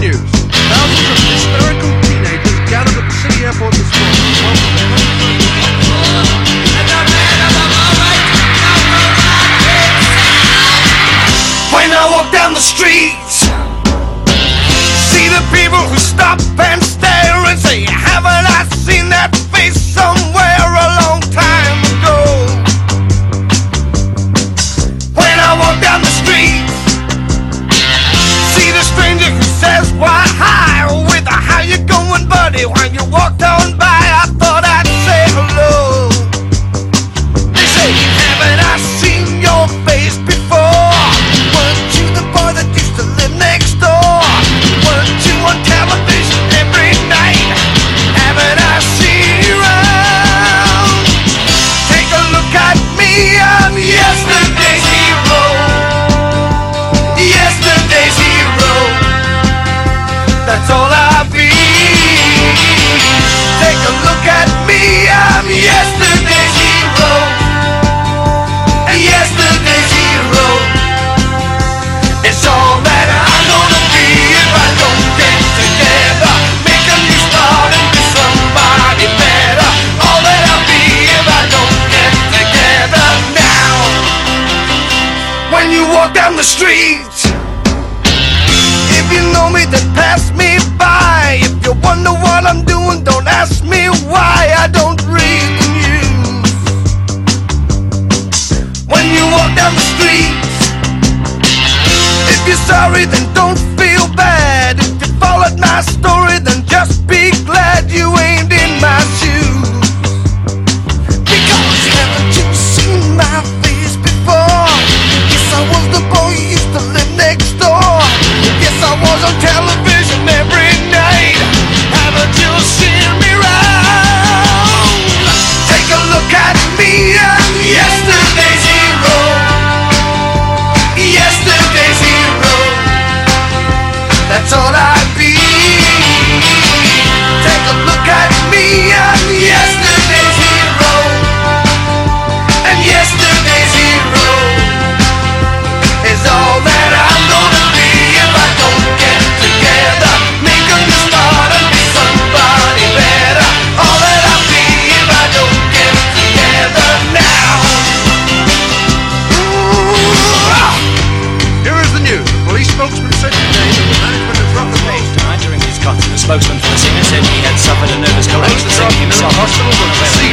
news. Thousands of hysterical teenagers gathered at the city airport this morning. When I walk down the streets, see the people who stop and street. If you know me, then pass me by. If you wonder what I'm doing, don't ask me why I don't read the news. When you walk down the street, if you're sorry, then don't feel bad. If you followed my story, spokesman for the singer said he had suffered a nervous collapse correction, thinking himself hospital.